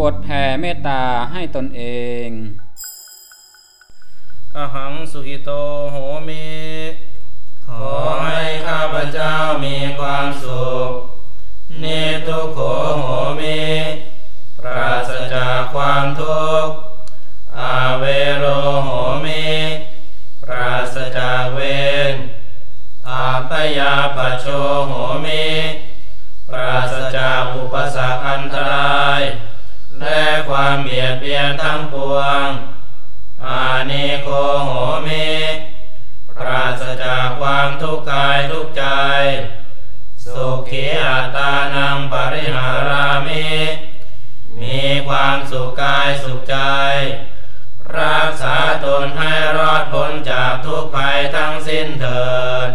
บทแผ่เมตตาให้ตนเองอหังสุขิโตโหมิขอให้ข้าพเจ้ามีความสุข เนิทุโขโหมิปราศจากความทุกข์อาเวโรโหมิปราศจากเวรอาพยาปโชโหมิปราศจากอุปสรรค ความเบียดเบียนทั้งปวง อานิโคโหมิปราศจากความทุกข์กายทุกใจ สุขีอัตานังปริหารามิมีความสุขกายสุขใจ รักษาตนให้รอดพ้นจากทุกภัยทั้งสิ้นเถิด